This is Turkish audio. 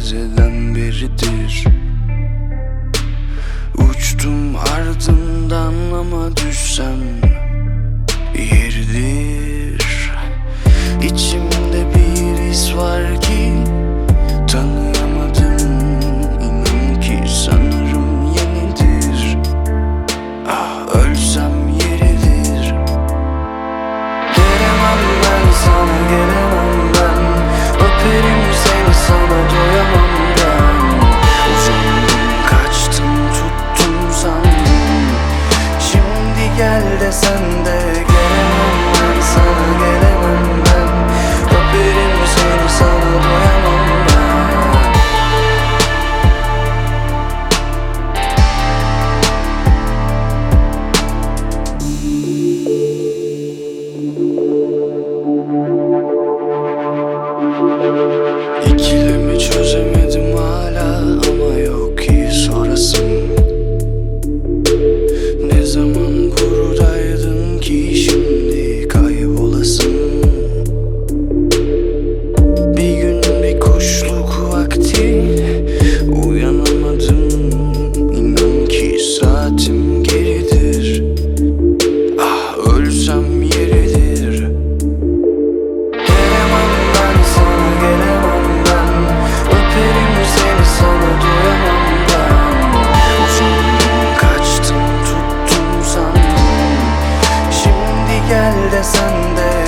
geceden beridir. Uçtum ardından ama düşsem yeridir. İçimde bir his var ki tanıyamadım. İnan ki sanırım yenidir. Ah ölsem yeridir. Gelemem ben sana gelemem ben. Öperim seni sana doyamam the Sunday